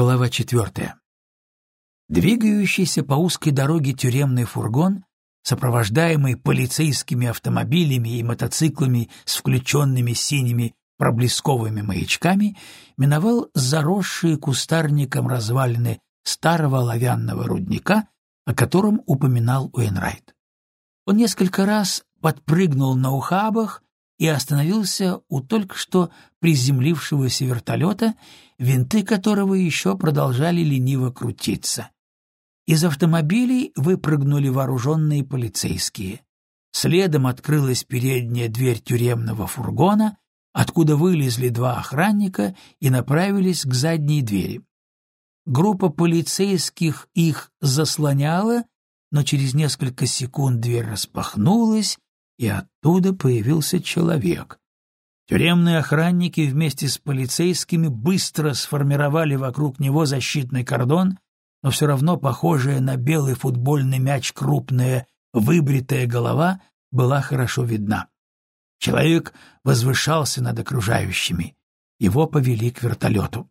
Глава четвертая. Двигающийся по узкой дороге тюремный фургон, сопровождаемый полицейскими автомобилями и мотоциклами с включенными синими проблесковыми маячками, миновал заросшие кустарником развалины старого оловянного рудника, о котором упоминал Уэнрайт. Он несколько раз подпрыгнул на ухабах и остановился у только что приземлившегося вертолета, винты которого еще продолжали лениво крутиться. Из автомобилей выпрыгнули вооруженные полицейские. Следом открылась передняя дверь тюремного фургона, откуда вылезли два охранника и направились к задней двери. Группа полицейских их заслоняла, но через несколько секунд дверь распахнулась, и оттуда появился человек. Тюремные охранники вместе с полицейскими быстро сформировали вокруг него защитный кордон, но все равно похожая на белый футбольный мяч крупная выбритая голова была хорошо видна. Человек возвышался над окружающими. Его повели к вертолету.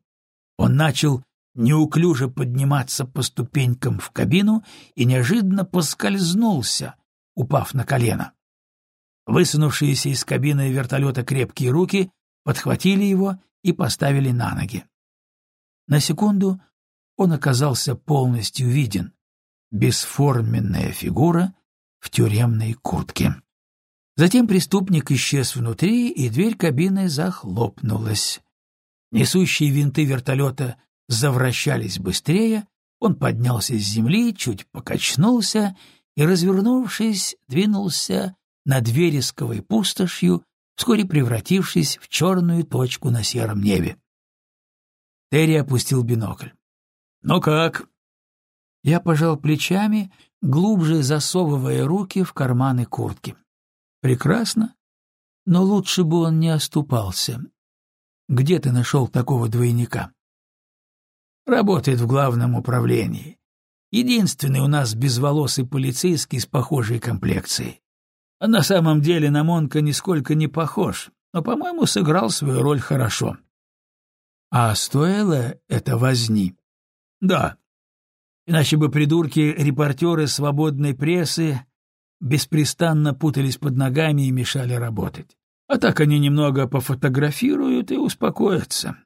Он начал неуклюже подниматься по ступенькам в кабину и неожиданно поскользнулся, упав на колено. Высунувшиеся из кабины вертолета крепкие руки подхватили его и поставили на ноги. На секунду он оказался полностью виден. Бесформенная фигура в тюремной куртке. Затем преступник исчез внутри, и дверь кабины захлопнулась. Несущие винты вертолета завращались быстрее, он поднялся с земли, чуть покачнулся и, развернувшись, двинулся над вересковой пустошью, вскоре превратившись в черную точку на сером небе. Терри опустил бинокль. «Ну как?» Я пожал плечами, глубже засовывая руки в карманы куртки. «Прекрасно, но лучше бы он не оступался. Где ты нашел такого двойника?» «Работает в главном управлении. Единственный у нас безволосый полицейский с похожей комплекцией. А на самом деле на Монка нисколько не похож, но, по-моему, сыграл свою роль хорошо. А стоило это возни? Да. Иначе бы придурки-репортеры свободной прессы беспрестанно путались под ногами и мешали работать. А так они немного пофотографируют и успокоятся.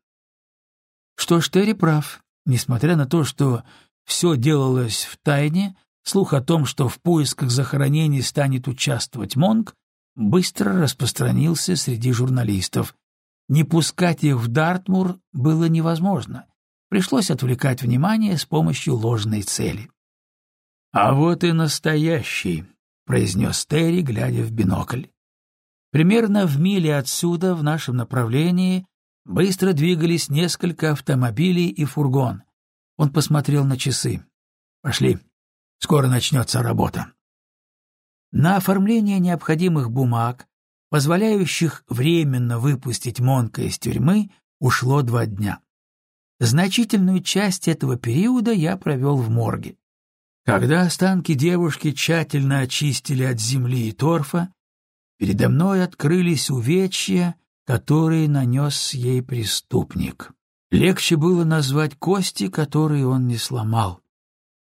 Что ж, Терри прав. Несмотря на то, что все делалось в тайне, Слух о том, что в поисках захоронений станет участвовать Монг, быстро распространился среди журналистов. Не пускать их в Дартмур было невозможно. Пришлось отвлекать внимание с помощью ложной цели. «А вот и настоящий», — произнес Терри, глядя в бинокль. Примерно в миле отсюда, в нашем направлении, быстро двигались несколько автомобилей и фургон. Он посмотрел на часы. «Пошли». Скоро начнется работа. На оформление необходимых бумаг, позволяющих временно выпустить Монка из тюрьмы, ушло два дня. Значительную часть этого периода я провел в морге. Когда останки девушки тщательно очистили от земли и торфа, передо мной открылись увечья, которые нанес ей преступник. Легче было назвать кости, которые он не сломал.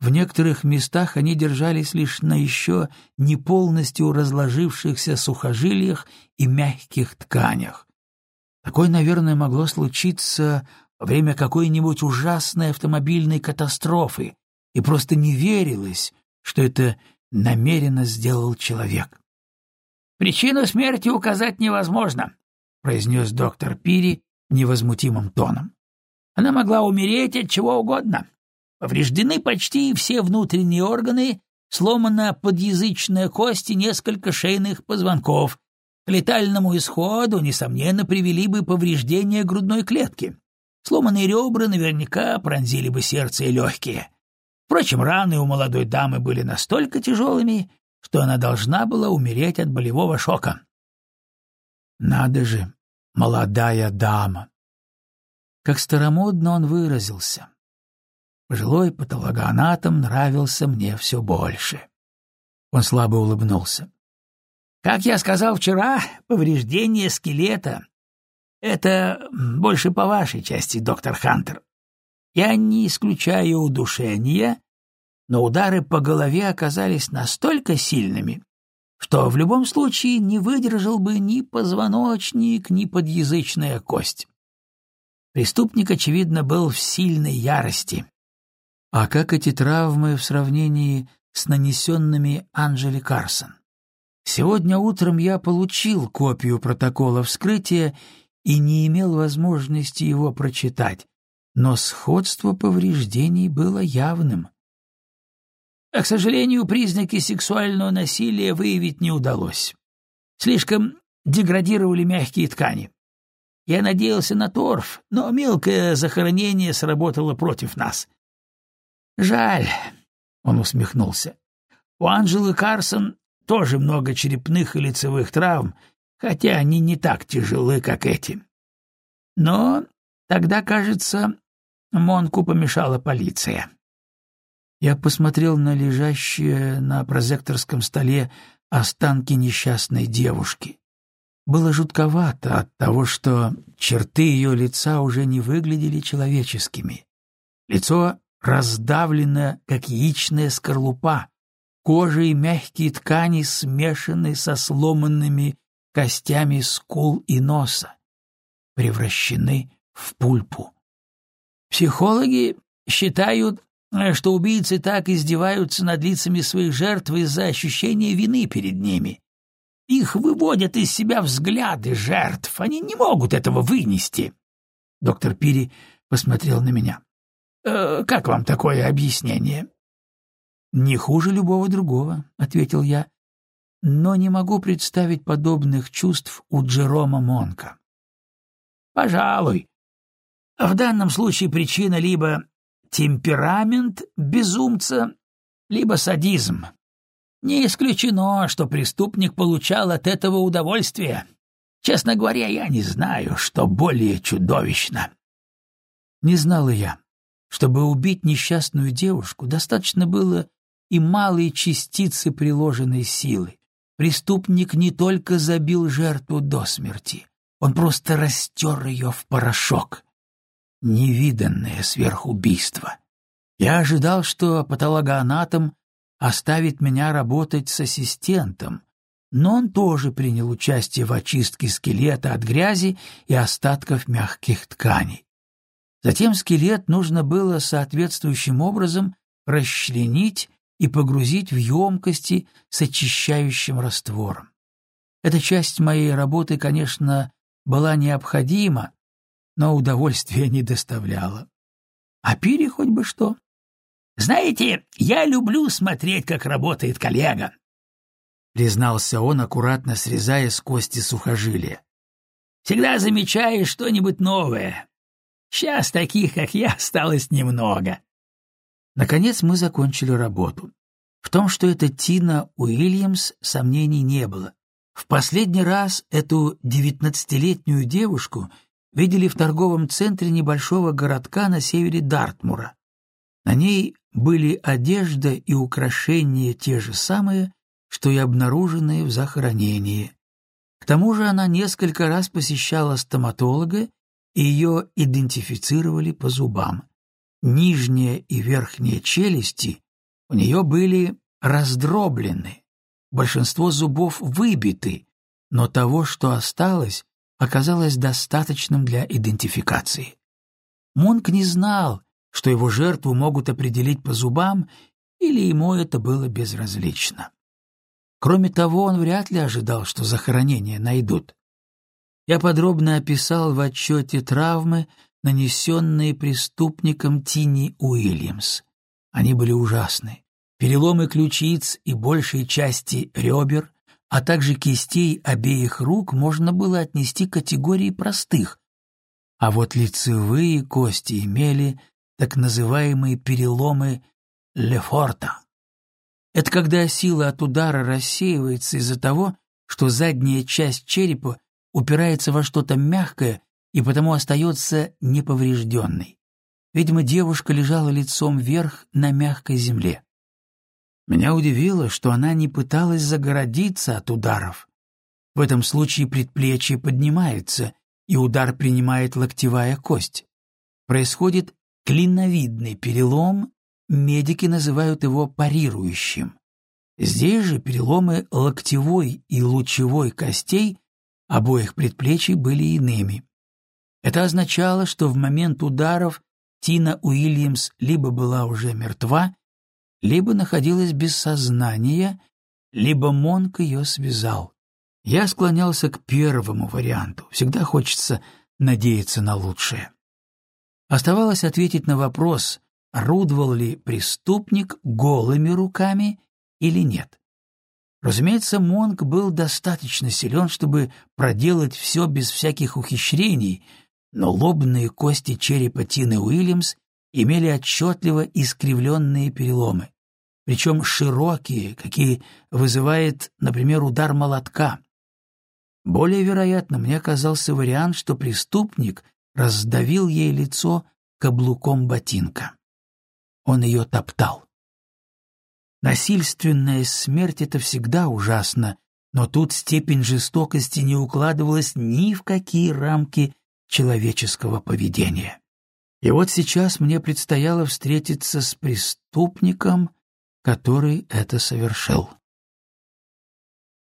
В некоторых местах они держались лишь на еще не полностью разложившихся сухожилиях и мягких тканях. Такое, наверное, могло случиться во время какой-нибудь ужасной автомобильной катастрофы, и просто не верилось, что это намеренно сделал человек. «Причину смерти указать невозможно», — произнес доктор Пири невозмутимым тоном. «Она могла умереть от чего угодно, Повреждены почти все внутренние органы, сломана подъязычная кость и несколько шейных позвонков. К летальному исходу, несомненно, привели бы повреждения грудной клетки. Сломанные ребра наверняка пронзили бы сердце и легкие. Впрочем, раны у молодой дамы были настолько тяжелыми, что она должна была умереть от болевого шока. Надо же, молодая дама! Как старомодно он выразился. Пожилой патологоанатом нравился мне все больше. Он слабо улыбнулся. «Как я сказал вчера, повреждение скелета — это больше по вашей части, доктор Хантер. Я не исключаю удушения, но удары по голове оказались настолько сильными, что в любом случае не выдержал бы ни позвоночник, ни подъязычная кость. Преступник, очевидно, был в сильной ярости. А как эти травмы в сравнении с нанесенными Анжели Карсон? Сегодня утром я получил копию протокола вскрытия и не имел возможности его прочитать, но сходство повреждений было явным. А, к сожалению, признаки сексуального насилия выявить не удалось. Слишком деградировали мягкие ткани. Я надеялся на торф, но мелкое захоронение сработало против нас. Жаль, — он усмехнулся. У Анжелы Карсон тоже много черепных и лицевых травм, хотя они не так тяжелы, как эти. Но тогда, кажется, Монку помешала полиция. Я посмотрел на лежащие на прозекторском столе останки несчастной девушки. Было жутковато от того, что черты ее лица уже не выглядели человеческими. Лицо раздавлено, как яичная скорлупа, кожа и мягкие ткани смешаны со сломанными костями скул и носа, превращены в пульпу. Психологи считают, что убийцы так издеваются над лицами своих жертв из-за ощущения вины перед ними. Их выводят из себя взгляды жертв, они не могут этого вынести. Доктор Пири посмотрел на меня. «Э, «Как вам такое объяснение?» «Не хуже любого другого», — ответил я, «но не могу представить подобных чувств у Джерома Монка». «Пожалуй. В данном случае причина либо темперамент безумца, либо садизм. Не исключено, что преступник получал от этого удовольствие. Честно говоря, я не знаю, что более чудовищно. Не знала я. Чтобы убить несчастную девушку, достаточно было и малой частицы приложенной силы. Преступник не только забил жертву до смерти, он просто растер ее в порошок невиданное сверхубийство. Я ожидал, что патологоанатом оставит меня работать с ассистентом, но он тоже принял участие в очистке скелета от грязи и остатков мягких тканей. Затем скелет нужно было соответствующим образом расчленить и погрузить в емкости с очищающим раствором. Эта часть моей работы, конечно, была необходима, но удовольствия не доставляло. А пире хоть бы что. «Знаете, я люблю смотреть, как работает коллега», — признался он, аккуратно срезая с кости сухожилия. «Всегда замечаешь что-нибудь новое. Сейчас таких, как я, осталось немного». Наконец мы закончили работу. В том, что это Тина Уильямс, сомнений не было. В последний раз эту девятнадцатилетнюю девушку видели в торговом центре небольшого городка на севере Дартмура. На ней были одежда и украшения те же самые, что и обнаруженные в захоронении. К тому же она несколько раз посещала стоматолога, ее идентифицировали по зубам. Нижняя и верхняя челюсти у нее были раздроблены, большинство зубов выбиты, но того, что осталось, оказалось достаточным для идентификации. Монк не знал, что его жертву могут определить по зубам, или ему это было безразлично. Кроме того, он вряд ли ожидал, что захоронение найдут. Я подробно описал в отчете травмы, нанесенные преступником Тини Уильямс. Они были ужасны. Переломы ключиц и большей части ребер, а также кистей обеих рук можно было отнести к категории простых, а вот лицевые кости имели так называемые переломы Лефорта. Это когда сила от удара рассеивается из-за того, что задняя часть черепа упирается во что-то мягкое и потому остается неповрежденной. Видимо, девушка лежала лицом вверх на мягкой земле. Меня удивило, что она не пыталась загородиться от ударов. В этом случае предплечье поднимается, и удар принимает локтевая кость. Происходит Клиновидный перелом, медики называют его парирующим. Здесь же переломы локтевой и лучевой костей обоих предплечий были иными. Это означало, что в момент ударов Тина Уильямс либо была уже мертва, либо находилась без сознания, либо Монк ее связал. Я склонялся к первому варианту. Всегда хочется надеяться на лучшее. Оставалось ответить на вопрос, орудовал ли преступник голыми руками или нет. Разумеется, Монк был достаточно силен, чтобы проделать все без всяких ухищрений, но лобные кости черепа Тины Уильямс имели отчетливо искривленные переломы, причем широкие, какие вызывает, например, удар молотка. Более вероятно, мне казался вариант, что преступник раздавил ей лицо каблуком ботинка. Он ее топтал. Насильственная смерть — это всегда ужасно, но тут степень жестокости не укладывалась ни в какие рамки человеческого поведения. И вот сейчас мне предстояло встретиться с преступником, который это совершил.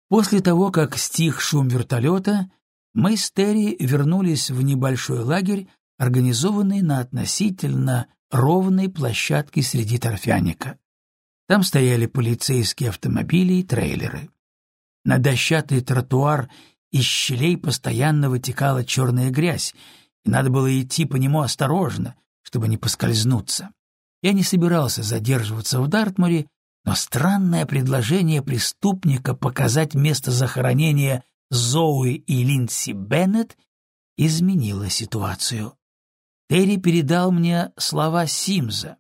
После того, как стих шум вертолета, мы с Терри вернулись в небольшой лагерь, организованный на относительно ровной площадке среди торфяника. Там стояли полицейские автомобили и трейлеры. На дощатый тротуар из щелей постоянно вытекала черная грязь, и надо было идти по нему осторожно, чтобы не поскользнуться. Я не собирался задерживаться в Дартмуре, но странное предложение преступника показать место захоронения Зоуи и Линдси Беннет изменило ситуацию. Терри передал мне слова Симза.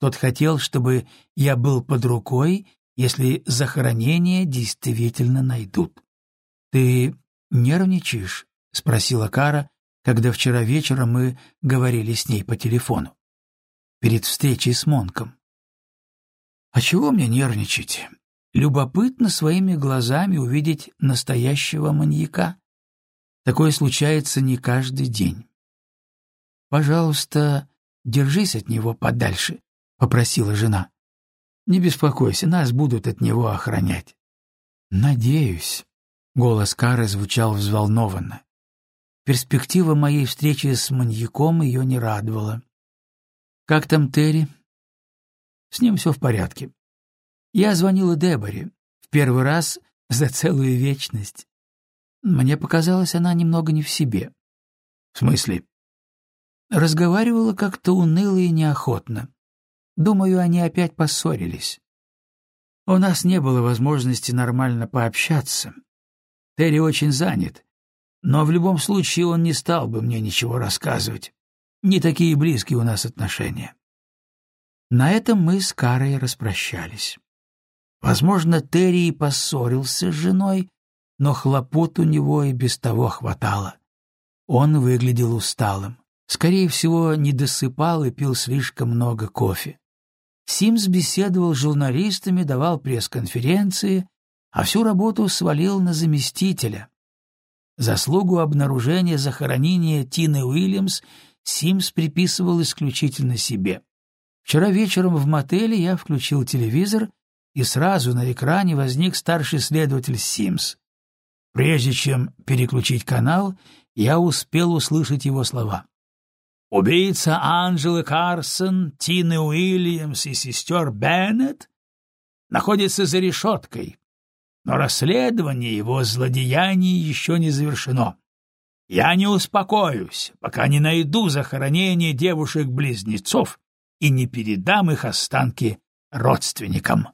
Тот хотел, чтобы я был под рукой, если захоронение действительно найдут. — Ты нервничаешь? — спросила Кара, когда вчера вечером мы говорили с ней по телефону. Перед встречей с Монком. — А чего мне нервничать? Любопытно своими глазами увидеть настоящего маньяка. Такое случается не каждый день. Пожалуйста, держись от него подальше, попросила жена. Не беспокойся, нас будут от него охранять. Надеюсь. Голос Кары звучал взволнованно. Перспектива моей встречи с маньяком ее не радовала. «Как там Терри?» «С ним все в порядке. Я звонила Деборе в первый раз за целую вечность. Мне показалось, она немного не в себе. В смысле? Разговаривала как-то уныло и неохотно. Думаю, они опять поссорились. У нас не было возможности нормально пообщаться. Терри очень занят, но в любом случае он не стал бы мне ничего рассказывать. Не такие близкие у нас отношения. На этом мы с Карой распрощались. Возможно, Терри и поссорился с женой, но хлопот у него и без того хватало. Он выглядел усталым. Скорее всего, не досыпал и пил слишком много кофе. Симс беседовал с журналистами, давал пресс-конференции, а всю работу свалил на заместителя. Заслугу обнаружения захоронения Тины Уильямс Симс приписывал исключительно себе. Вчера вечером в мотеле я включил телевизор, и сразу на экране возник старший следователь Симс. Прежде чем переключить канал, я успел услышать его слова. Убийца Анжелы Карсон, Тины Уильямс и сестер Беннет находится за решеткой, но расследование его злодеяний еще не завершено. Я не успокоюсь, пока не найду захоронение девушек-близнецов и не передам их останки родственникам.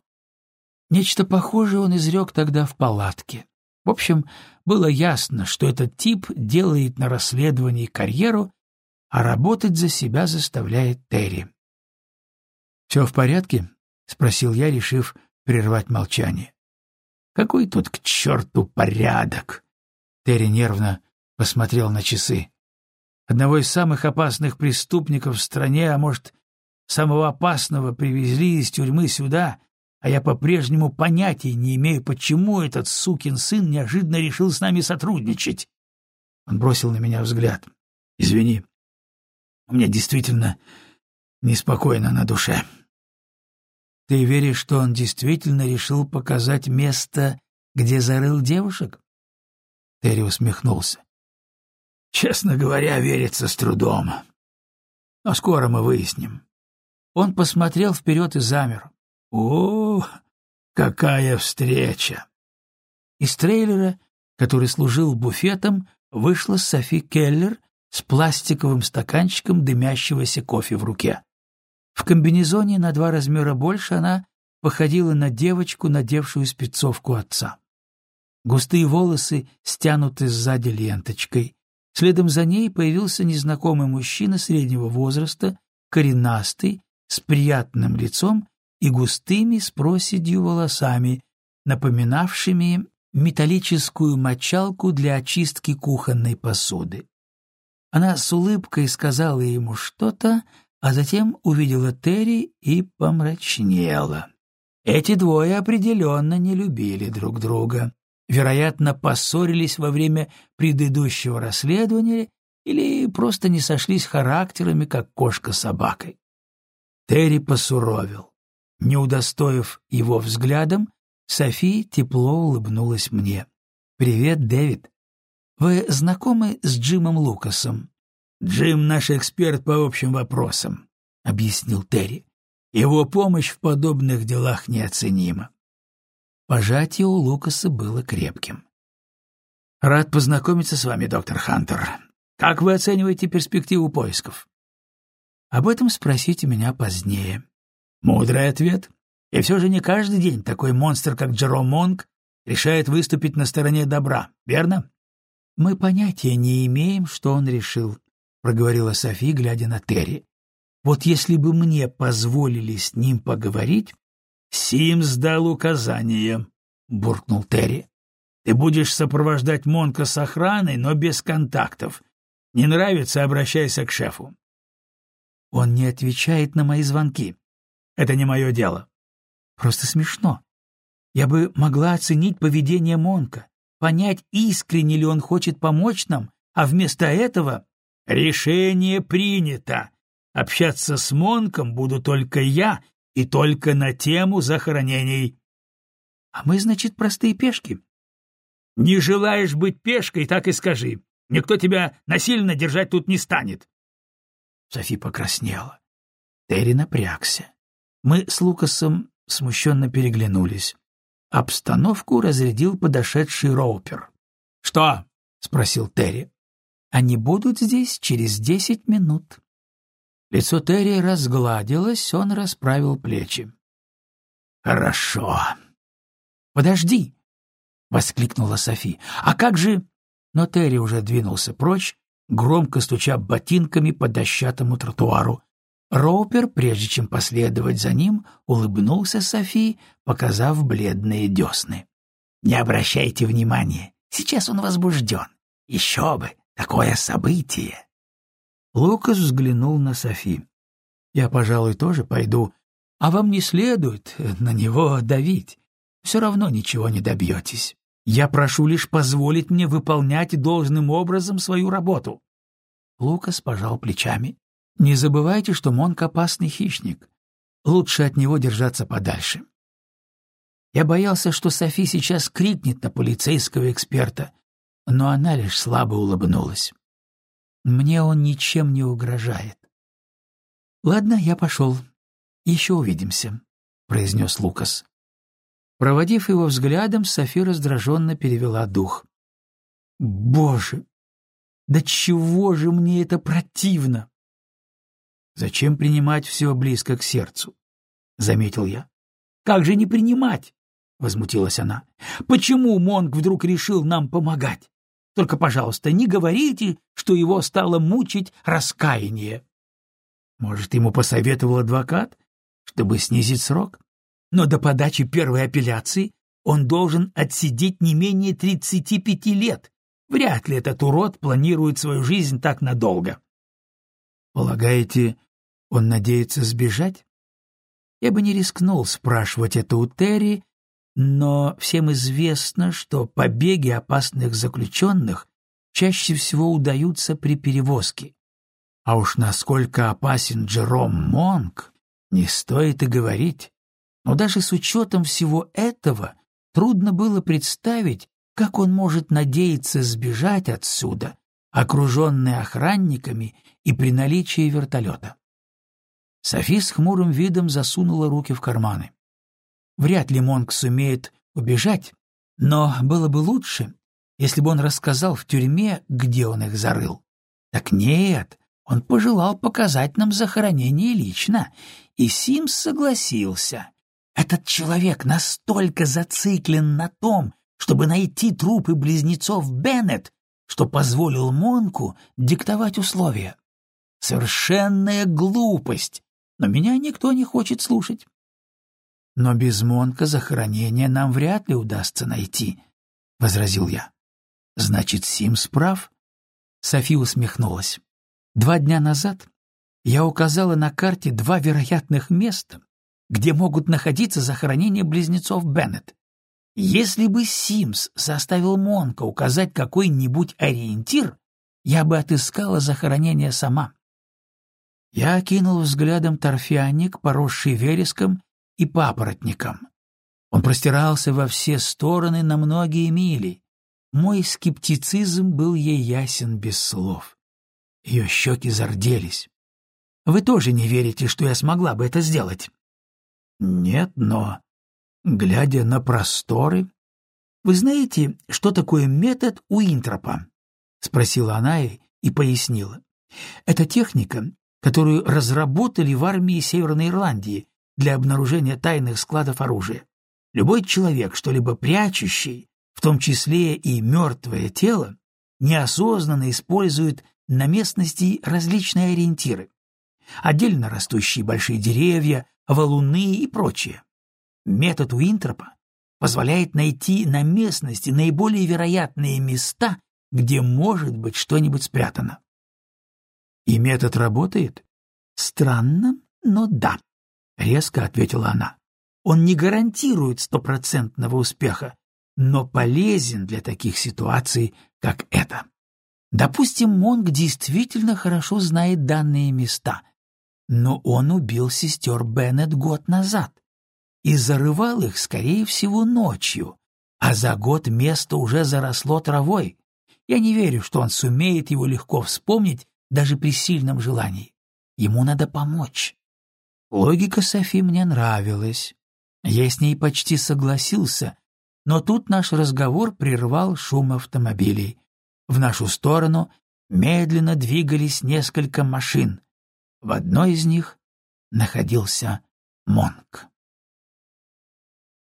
Нечто похожее он изрек тогда в палатке. В общем, было ясно, что этот тип делает на расследовании карьеру а работать за себя заставляет Терри. «Все в порядке?» — спросил я, решив прервать молчание. «Какой тут к черту порядок?» Терри нервно посмотрел на часы. Одного из самых опасных преступников в стране, а может, самого опасного, привезли из тюрьмы сюда, а я по-прежнему понятия не имею, почему этот сукин сын неожиданно решил с нами сотрудничать. Он бросил на меня взгляд. «Извини, меня действительно неспокойно на душе. Ты веришь, что он действительно решил показать место, где зарыл девушек? Терри усмехнулся. Честно говоря, верится с трудом. Но скоро мы выясним. Он посмотрел вперед и замер. О, какая встреча! Из трейлера, который служил буфетом, вышла Софи Келлер с пластиковым стаканчиком дымящегося кофе в руке. В комбинезоне на два размера больше она походила на девочку, надевшую спецовку отца. Густые волосы стянуты сзади ленточкой. Следом за ней появился незнакомый мужчина среднего возраста, коренастый, с приятным лицом и густыми с проседью волосами, напоминавшими металлическую мочалку для очистки кухонной посуды. Она с улыбкой сказала ему что-то, а затем увидела Терри и помрачнела. Эти двое определенно не любили друг друга. Вероятно, поссорились во время предыдущего расследования или просто не сошлись характерами, как кошка с собакой. Терри посуровил. Не удостоив его взглядом, Софи тепло улыбнулась мне. «Привет, Дэвид. Вы знакомы с Джимом Лукасом?» «Джим — наш эксперт по общим вопросам», — объяснил Терри. «Его помощь в подобных делах неоценима». Пожатие у Лукаса было крепким. «Рад познакомиться с вами, доктор Хантер. Как вы оцениваете перспективу поисков?» «Об этом спросите меня позднее». «Мудрый ответ. И все же не каждый день такой монстр, как Джером Монг, решает выступить на стороне добра, верно?» «Мы понятия не имеем, что он решил», проговорила Софи, глядя на Терри. Вот если бы мне позволили с ним поговорить... Сим сдал указание, буркнул Терри. Ты будешь сопровождать Монка с охраной, но без контактов. Не нравится, обращайся к шефу. Он не отвечает на мои звонки. Это не мое дело. Просто смешно. Я бы могла оценить поведение Монка, понять, искренне ли он хочет помочь нам, а вместо этого Решение принято. Общаться с Монком буду только я и только на тему захоронений. А мы, значит, простые пешки. Не желаешь быть пешкой, так и скажи. Никто тебя насильно держать тут не станет. Софи покраснела. Терри напрягся. Мы с Лукасом смущенно переглянулись. Обстановку разрядил подошедший Роупер. — Что? — спросил Терри. Они будут здесь через десять минут. Лицо Терри разгладилось, он расправил плечи. «Хорошо». «Подожди!» — воскликнула Софи. «А как же...» Но Терри уже двинулся прочь, громко стуча ботинками по дощатому тротуару. Роупер, прежде чем последовать за ним, улыбнулся Софи, показав бледные десны. «Не обращайте внимания, сейчас он возбужден. Еще бы, Такое событие!» Лукас взглянул на Софи. «Я, пожалуй, тоже пойду, а вам не следует на него давить. Все равно ничего не добьетесь. Я прошу лишь позволить мне выполнять должным образом свою работу». Лукас пожал плечами. «Не забывайте, что Монк — опасный хищник. Лучше от него держаться подальше». Я боялся, что Софи сейчас крикнет на полицейского эксперта, но она лишь слабо улыбнулась. Мне он ничем не угрожает. «Ладно, я пошел. Еще увидимся», — произнес Лукас. Проводив его взглядом, Софи раздраженно перевела дух. «Боже! Да чего же мне это противно!» «Зачем принимать все близко к сердцу?» — заметил я. «Как же не принимать?» — возмутилась она. «Почему Монг вдруг решил нам помогать? Только, пожалуйста, не говорите, что его стало мучить раскаяние. Может, ему посоветовал адвокат, чтобы снизить срок? Но до подачи первой апелляции он должен отсидеть не менее 35 лет. Вряд ли этот урод планирует свою жизнь так надолго. Полагаете, он надеется сбежать? Я бы не рискнул спрашивать это у Терри, но всем известно, что побеги опасных заключенных чаще всего удаются при перевозке. А уж насколько опасен Джером Монк, не стоит и говорить. Но даже с учетом всего этого трудно было представить, как он может надеяться сбежать отсюда, окруженный охранниками и при наличии вертолета. Софи с хмурым видом засунула руки в карманы. Вряд ли Монк сумеет убежать, но было бы лучше, если бы он рассказал в тюрьме, где он их зарыл. Так нет, он пожелал показать нам захоронение лично, и Симс согласился. Этот человек настолько зациклен на том, чтобы найти трупы близнецов Беннет, что позволил Монку диктовать условия. Совершенная глупость, но меня никто не хочет слушать. Но без Монка захоронение нам вряд ли удастся найти, — возразил я. Значит, Симс прав? Софи усмехнулась. Два дня назад я указала на карте два вероятных места, где могут находиться захоронения близнецов Беннет. Если бы Симс заставил Монка указать какой-нибудь ориентир, я бы отыскала захоронение сама. Я окинул взглядом торфяник, поросший вереском и папоротником. Он простирался во все стороны на многие мили. Мой скептицизм был ей ясен без слов. Ее щеки зарделись. «Вы тоже не верите, что я смогла бы это сделать?» «Нет, но глядя на просторы. «Вы знаете, что такое метод Уинтропа?» — спросила она и, и пояснила. «Это техника, которую разработали в армии Северной Ирландии для обнаружения тайных складов оружия. Любой человек, что-либо прячущий, в том числе и мертвое тело, неосознанно использует на местности различные ориентиры. Отдельно растущие большие деревья, валуны и прочее. Метод Уинтропа позволяет найти на местности наиболее вероятные места, где может быть что-нибудь спрятано. И метод работает? Странно, но да, — резко ответила она. Он не гарантирует стопроцентного успеха, но полезен для таких ситуаций, как эта. Допустим, Монг действительно хорошо знает данные места, но он убил сестер Беннет год назад и зарывал их, скорее всего, ночью, а за год место уже заросло травой. Я не верю, что он сумеет его легко вспомнить даже при сильном желании. Ему надо помочь. Логика Софи мне нравилась. Я с ней почти согласился, но тут наш разговор прервал шум автомобилей. В нашу сторону медленно двигались несколько машин. В одной из них находился Монк.